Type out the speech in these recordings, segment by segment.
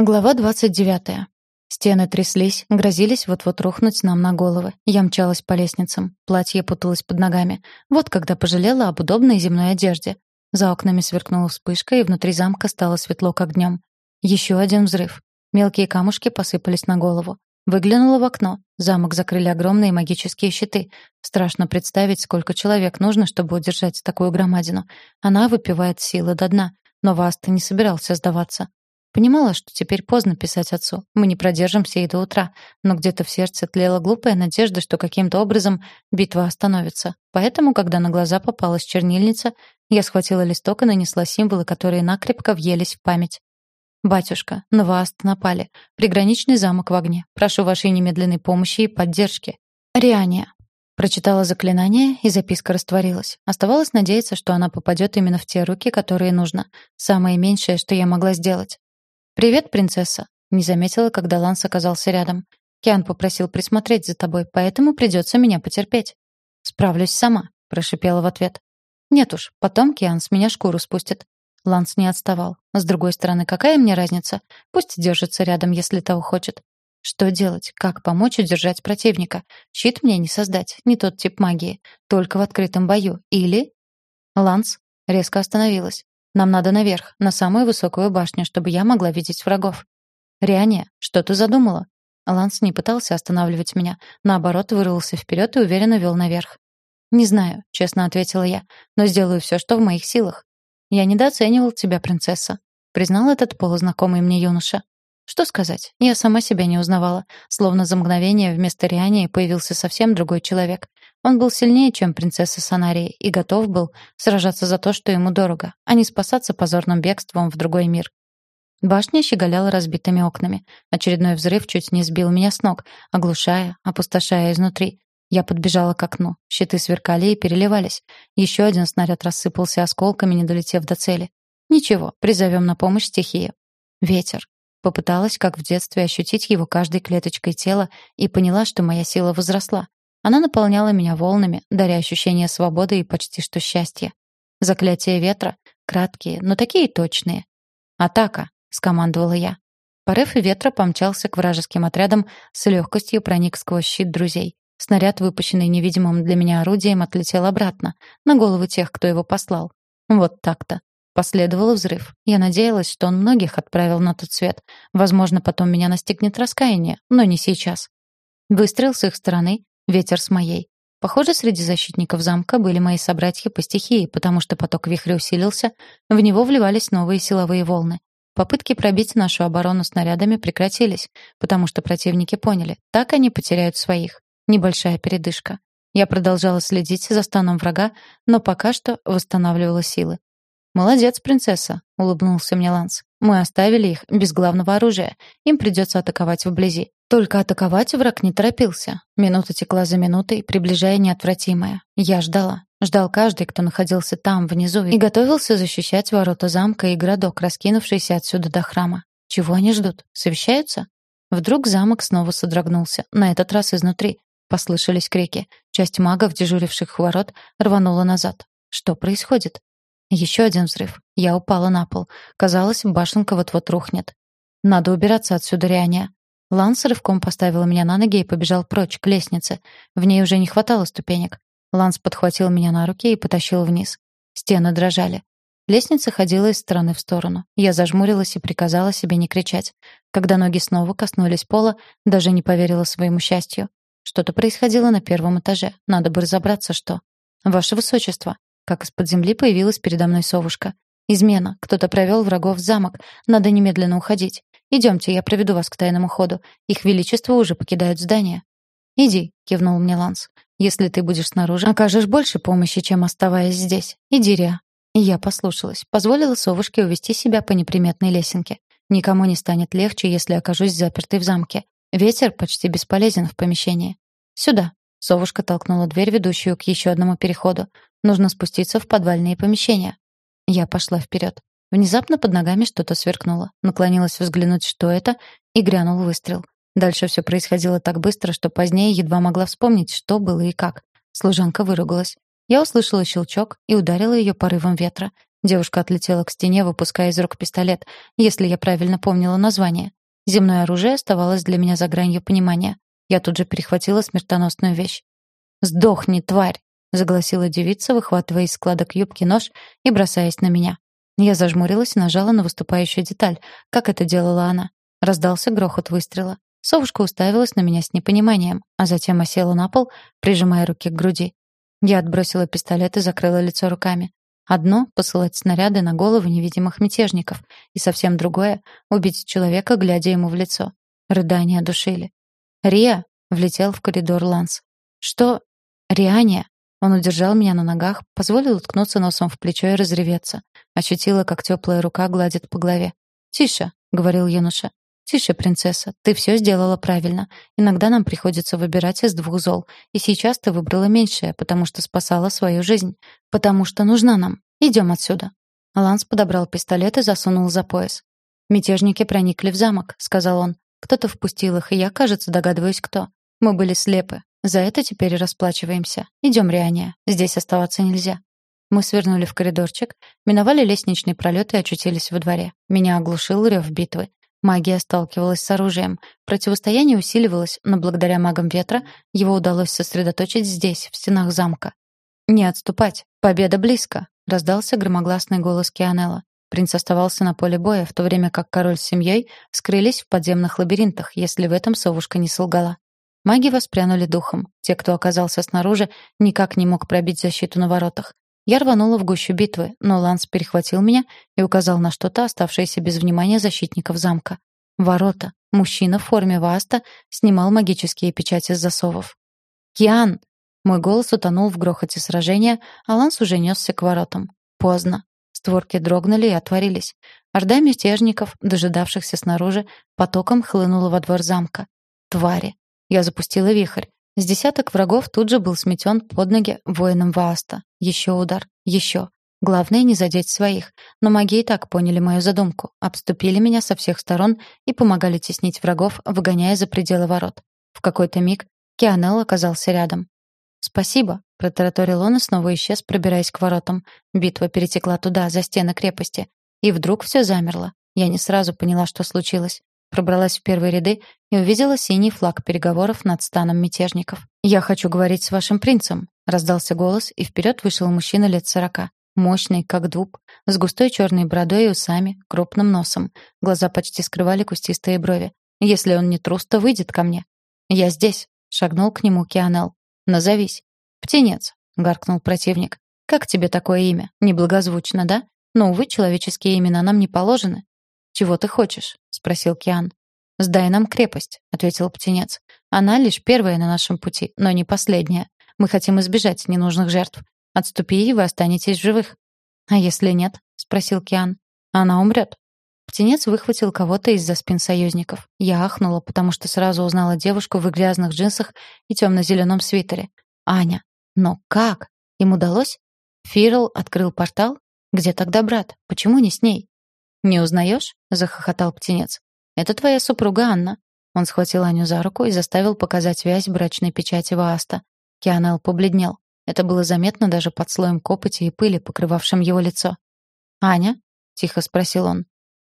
Глава 29. Стены тряслись, грозились вот-вот рухнуть нам на головы. Я мчалась по лестницам. Платье путалось под ногами. Вот когда пожалела об удобной земной одежде. За окнами сверкнула вспышка, и внутри замка стало светло, как днем. Еще один взрыв. Мелкие камушки посыпались на голову. Выглянула в окно. Замок закрыли огромные магические щиты. Страшно представить, сколько человек нужно, чтобы удержать такую громадину. Она выпивает силы до дна. Но Васт не собирался сдаваться. Понимала, что теперь поздно писать отцу. Мы не продержимся и до утра. Но где-то в сердце тлела глупая надежда, что каким-то образом битва остановится. Поэтому, когда на глаза попалась чернильница, я схватила листок и нанесла символы, которые накрепко въелись в память. «Батюшка, на вас напали. Приграничный замок в огне. Прошу вашей немедленной помощи и поддержки. Риания». Прочитала заклинание, и записка растворилась. Оставалось надеяться, что она попадет именно в те руки, которые нужно. Самое меньшее, что я могла сделать. «Привет, принцесса!» Не заметила, когда Ланс оказался рядом. «Киан попросил присмотреть за тобой, поэтому придется меня потерпеть». «Справлюсь сама», — прошипела в ответ. «Нет уж, потом Киан с меня шкуру спустит». Ланс не отставал. С другой стороны, какая мне разница? Пусть держится рядом, если того хочет. Что делать? Как помочь удержать противника? Щит мне не создать, не тот тип магии. Только в открытом бою. Или... Ланс резко остановилась. Нам надо наверх, на самую высокую башню, чтобы я могла видеть врагов. Риане, что ты задумала? Ланс не пытался останавливать меня, наоборот, вырвался вперед и уверенно вел наверх. «Не знаю», — честно ответила я, «но сделаю все, что в моих силах». «Я недооценивал тебя, принцесса», — признал этот полузнакомый мне юноша. Что сказать? Я сама себя не узнавала. Словно за мгновение вместо Риании появился совсем другой человек. Он был сильнее, чем принцесса Санарии, и готов был сражаться за то, что ему дорого, а не спасаться позорным бегством в другой мир. Башня щеголяла разбитыми окнами. Очередной взрыв чуть не сбил меня с ног, оглушая, опустошая изнутри. Я подбежала к окну. Щиты сверкали и переливались. Еще один снаряд рассыпался осколками, не долетев до цели. Ничего, призовем на помощь стихию. Ветер. Попыталась, как в детстве, ощутить его каждой клеточкой тела и поняла, что моя сила возросла. Она наполняла меня волнами, даря ощущение свободы и почти что счастья. Заклятия ветра — краткие, но такие точные. «Атака!» — скомандовала я. Порыв ветра помчался к вражеским отрядам, с легкостью проник сквозь щит друзей. Снаряд, выпущенный невидимым для меня орудием, отлетел обратно, на головы тех, кто его послал. Вот так-то. Последовал взрыв. Я надеялась, что он многих отправил на тот свет. Возможно, потом меня настигнет раскаяние, но не сейчас. Выстрел с их стороны, Ветер с моей. Похоже, среди защитников замка были мои собратья по стихии, потому что поток вихря усилился, в него вливались новые силовые волны. Попытки пробить нашу оборону снарядами прекратились, потому что противники поняли, так они потеряют своих. Небольшая передышка. Я продолжала следить за станом врага, но пока что восстанавливала силы. «Молодец, принцесса», — улыбнулся мне Ланс. «Мы оставили их без главного оружия. Им придется атаковать вблизи. Только атаковать враг не торопился. Минута текла за минутой, приближая неотвратимое. Я ждала. Ждал каждый, кто находился там, внизу, и готовился защищать ворота замка и городок, раскинувшийся отсюда до храма. Чего они ждут? Совещаются? Вдруг замок снова содрогнулся, на этот раз изнутри. Послышались крики. Часть магов, дежуривших у ворот, рванула назад. Что происходит? Еще один взрыв. Я упала на пол. Казалось, башенка вот-вот рухнет. Надо убираться отсюда, Рианя. Ланс рывком поставил меня на ноги и побежал прочь, к лестнице. В ней уже не хватало ступенек. Ланс подхватил меня на руки и потащил вниз. Стены дрожали. Лестница ходила из стороны в сторону. Я зажмурилась и приказала себе не кричать. Когда ноги снова коснулись пола, даже не поверила своему счастью. Что-то происходило на первом этаже. Надо бы разобраться, что. «Ваше высочество!» Как из-под земли появилась передо мной совушка. «Измена. Кто-то провел врагов в замок. Надо немедленно уходить. Идемте, я проведу вас к тайному ходу. Их величество уже покидают здание». «Иди», — кивнул мне Ланс. «Если ты будешь снаружи, окажешь больше помощи, чем оставаясь здесь. Иди, Риа». И я послушалась. Позволила совушке увести себя по неприметной лесенке. Никому не станет легче, если окажусь запертой в замке. Ветер почти бесполезен в помещении. «Сюда». Совушка толкнула дверь, ведущую к еще одному переходу. «Нужно спуститься в подвальные помещения». Я пошла вперед. Внезапно под ногами что-то сверкнуло. Наклонилась взглянуть, что это, и грянул выстрел. Дальше все происходило так быстро, что позднее едва могла вспомнить, что было и как. Служанка выругалась. Я услышала щелчок и ударила ее порывом ветра. Девушка отлетела к стене, выпуская из рук пистолет, если я правильно помнила название. Земное оружие оставалось для меня за гранью понимания. Я тут же перехватила смертоносную вещь. «Сдохни, тварь!» — загласила девица, выхватывая из складок юбки нож и бросаясь на меня. Я зажмурилась и нажала на выступающую деталь, как это делала она. Раздался грохот выстрела. Совушка уставилась на меня с непониманием, а затем осела на пол, прижимая руки к груди. Я отбросила пистолет и закрыла лицо руками. Одно — посылать снаряды на головы невидимых мятежников, и совсем другое — убить человека, глядя ему в лицо. Рыдания душили. «Риа!» — влетел в коридор Ланс. «Что?» «Риания!» Он удержал меня на ногах, позволил уткнуться носом в плечо и разреветься. Ощутила, как теплая рука гладит по голове. «Тише!» — говорил юноша. «Тише, принцесса, ты все сделала правильно. Иногда нам приходится выбирать из двух зол. И сейчас ты выбрала меньшее, потому что спасала свою жизнь. Потому что нужна нам. Идем отсюда». Ланс подобрал пистолет и засунул за пояс. «Мятежники проникли в замок», — сказал он. «Кто-то впустил их, и я, кажется, догадываюсь, кто. Мы были слепы. За это теперь расплачиваемся. Идем, Риания. Здесь оставаться нельзя». Мы свернули в коридорчик, миновали лестничный пролет и очутились во дворе. Меня оглушил рев битвы. Магия сталкивалась с оружием. Противостояние усиливалось, но благодаря магам ветра его удалось сосредоточить здесь, в стенах замка. «Не отступать! Победа близко!» — раздался громогласный голос Кианелла. Принц оставался на поле боя, в то время как король с семьей скрылись в подземных лабиринтах, если в этом совушка не солгала. Маги воспрянули духом. Те, кто оказался снаружи, никак не мог пробить защиту на воротах. Я рванула в гущу битвы, но Ланс перехватил меня и указал на что-то, оставшееся без внимания защитников замка. Ворота. Мужчина в форме васта снимал магические печати с засовов. «Киан!» Мой голос утонул в грохоте сражения, а Ланс уже несся к воротам. Поздно. Створки дрогнули и отворились. Орда мятежников, дожидавшихся снаружи, потоком хлынула во двор замка. Твари. Я запустила вихрь. С десяток врагов тут же был сметен под ноги воинам Вааста. Еще удар. Еще. Главное не задеть своих. Но маги и так поняли мою задумку. Обступили меня со всех сторон и помогали теснить врагов, выгоняя за пределы ворот. В какой-то миг Кианел оказался рядом. «Спасибо», — протараторил он и снова исчез, пробираясь к воротам. Битва перетекла туда, за стены крепости. И вдруг все замерло. Я не сразу поняла, что случилось. Пробралась в первые ряды и увидела синий флаг переговоров над станом мятежников. «Я хочу говорить с вашим принцем», — раздался голос, и вперед вышел мужчина лет сорока. Мощный, как дуб, с густой черной бородой и усами, крупным носом. Глаза почти скрывали кустистые брови. «Если он не трус, то выйдет ко мне». «Я здесь», — шагнул к нему Кианел. «Назовись». «Птенец», — гаркнул противник. «Как тебе такое имя? Неблагозвучно, да? Но, увы, человеческие имена нам не положены. «Чего ты хочешь?» — спросил Киан. «Сдай нам крепость», — ответил птенец. «Она лишь первая на нашем пути, но не последняя. Мы хотим избежать ненужных жертв. Отступи, и вы останетесь живых». «А если нет?» — спросил Киан. «Она умрет». Птенец выхватил кого-то из-за спин союзников. Я ахнула, потому что сразу узнала девушку в грязных джинсах и темно-зеленом свитере. Аня. Но как? Им удалось? Фирл открыл портал? Где тогда брат? Почему не с ней? «Не узнаешь?» — захохотал птенец. «Это твоя супруга Анна». Он схватил Аню за руку и заставил показать вязь брачной печати Вааста. Кианел побледнел. Это было заметно даже под слоем копоти и пыли, покрывавшим его лицо. «Аня?» — тихо спросил он.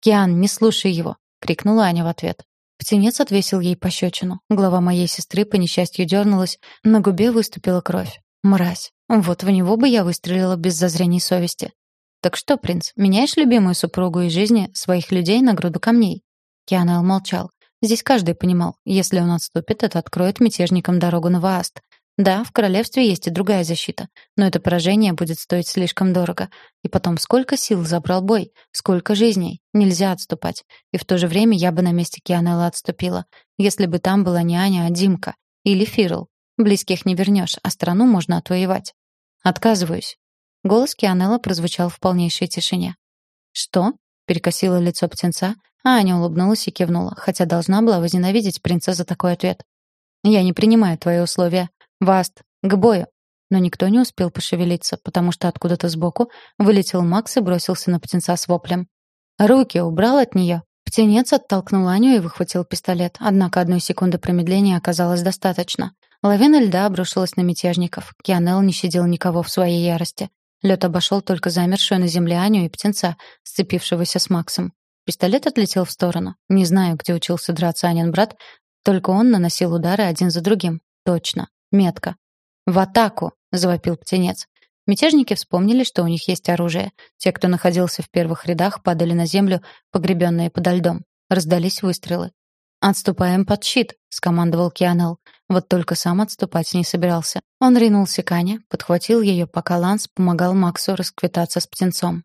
«Киан, не слушай его!» — крикнула Аня в ответ. Птенец отвесил ей пощечину. Голова моей сестры по несчастью дернулась, на губе выступила кровь. Мразь. Вот в него бы я выстрелила без зазрений совести. «Так что, принц, меняешь любимую супругу и жизни своих людей на груду камней?» Кианел молчал. Здесь каждый понимал, если он отступит, это откроет мятежникам дорогу на Вааст. Да, в королевстве есть и другая защита, но это поражение будет стоить слишком дорого. И потом, сколько сил забрал бой, сколько жизней. Нельзя отступать. И в то же время я бы на месте Кианелла отступила, если бы там была не Аня, а Димка. Или Фирл. Близких не вернешь, а страну можно отвоевать. Отказываюсь. Голос Кианелла прозвучал в полнейшей тишине. «Что?» — перекосило лицо птенца, а Аня улыбнулась и кивнула, хотя должна была возненавидеть принца за такой ответ. «Я не принимаю твои условия. Васт, к бою!» Но никто не успел пошевелиться, потому что откуда-то сбоку вылетел Макс и бросился на птенца с воплем. «Руки убрал от нее!» Птенец оттолкнул Аню и выхватил пистолет, однако одной секунды промедления оказалось достаточно. Лавина льда обрушилась на мятежников. Кианел не щадил никого в своей ярости. Лед обошел только замершую на земле Аню и птенца, сцепившегося с Максом. Пистолет отлетел в сторону. Не знаю, где учился драться Анин брат, только он наносил удары один за другим. Точно. Метко. «В атаку!» — завопил птенец. Мятежники вспомнили, что у них есть оружие. Те, кто находился в первых рядах, падали на землю, погребенные подо льдом. Раздались выстрелы. «Отступаем под щит», — скомандовал Кианел. Вот только сам отступать не собирался. Он ринулся к Ане, подхватил ее, пока Ланс помогал Максу расквитаться с птенцом.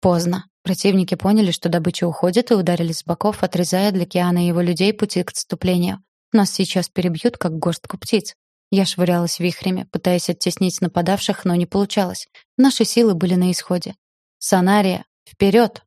Поздно. Противники поняли, что добыча уходит, и ударили с боков, отрезая для Киана и его людей пути к отступлению. Нас сейчас перебьют, как горстку птиц. Я швырялась вихрями, пытаясь оттеснить нападавших, но не получалось. Наши силы были на исходе. «Санария! Вперед!»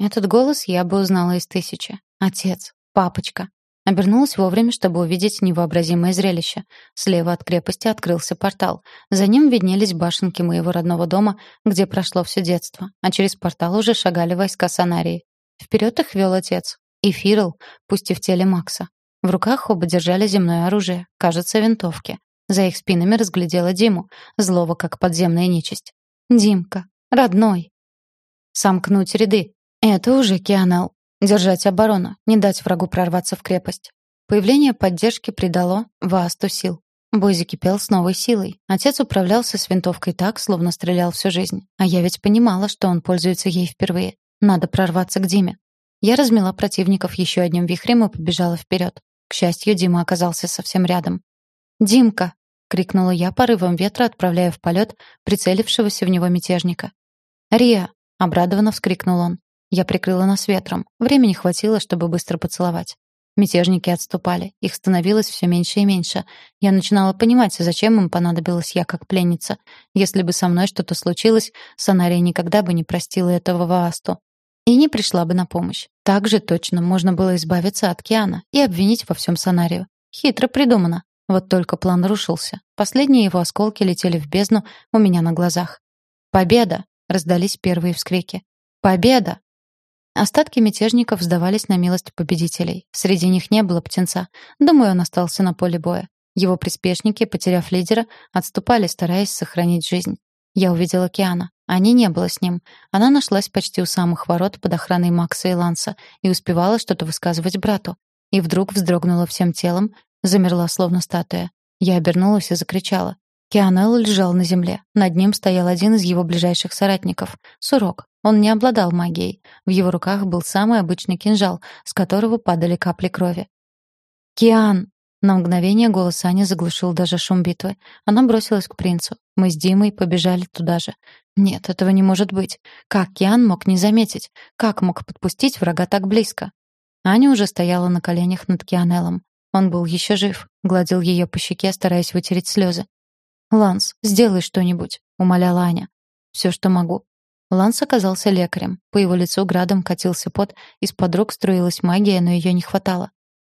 Этот голос я бы узнала из тысячи. Отец. Папочка. Обернулась вовремя, чтобы увидеть невообразимое зрелище. Слева от крепости открылся портал. За ним виднелись башенки моего родного дома, где прошло все детство, а через портал уже шагали войска Санарии. Вперед их вел отец. И Фирл, пусть в теле Макса. В руках оба держали земное оружие, кажется, винтовки. За их спинами разглядела Диму, злого как подземная нечисть. «Димка, родной!» «Сомкнуть ряды!» Это уже Кианел. Держать оборону, не дать врагу прорваться в крепость. Появление поддержки придало Ваасту сил. Бой закипел с новой силой. Отец управлялся с винтовкой так, словно стрелял всю жизнь. А я ведь понимала, что он пользуется ей впервые. Надо прорваться к Диме. Я размела противников еще одним вихрем и побежала вперед. К счастью, Дима оказался совсем рядом. «Димка!» — крикнула я порывом ветра, отправляя в полет прицелившегося в него мятежника. «Рия!» — обрадованно вскрикнул он. Я прикрыла нас ветром. Времени хватило, чтобы быстро поцеловать. Мятежники отступали. Их становилось все меньше и меньше. Я начинала понимать, зачем им понадобилась я как пленница. Если бы со мной что-то случилось, Санария никогда бы не простила этого Ваасту. И не пришла бы на помощь. Так же точно можно было избавиться от Киана и обвинить во всем Санарию. Хитро придумано. Вот только план рушился. Последние его осколки летели в бездну у меня на глазах. «Победа!» — раздались первые вскрики. «Победа!» Остатки мятежников сдавались на милость победителей. Среди них не было птенца. Думаю, он остался на поле боя. Его приспешники, потеряв лидера, отступали, стараясь сохранить жизнь. Я увидела Киана. Ани не было с ним. Она нашлась почти у самых ворот под охраной Макса и Ланса и успевала что-то высказывать брату. И вдруг вздрогнула всем телом, замерла словно статуя. Я обернулась и закричала. Кианелл лежал на земле. Над ним стоял один из его ближайших соратников — Сурок. Он не обладал магией. В его руках был самый обычный кинжал, с которого падали капли крови. «Киан!» На мгновение голос Ани заглушил даже шум битвы. Она бросилась к принцу. Мы с Димой побежали туда же. Нет, этого не может быть. Как Киан мог не заметить? Как мог подпустить врага так близко? Аня уже стояла на коленях над Кианеллом. Он был еще жив, гладил ее по щеке, стараясь вытереть слезы. «Ланс, сделай что-нибудь», — умоляла Аня. «Все, что могу. Ланс оказался лекарем. По его лицу градом катился пот, из-под рук струилась магия, но ее не хватало.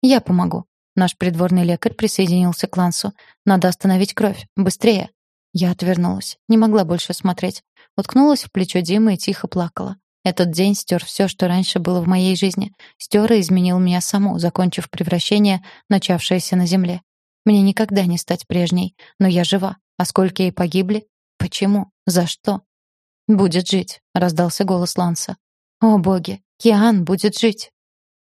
«Я помогу». Наш придворный лекарь присоединился к Лансу. «Надо остановить кровь. Быстрее!» Я отвернулась. Не могла больше смотреть. Уткнулась в плечо Димы и тихо плакала. Этот день стер все, что раньше было в моей жизни. Стер и изменил меня саму, закончив превращение, начавшееся на земле. Мне никогда не стать прежней, но я жива. А сколько ей погибли? Почему? За что? «Будет жить», — раздался голос Ланса. «О боги, Киан будет жить!»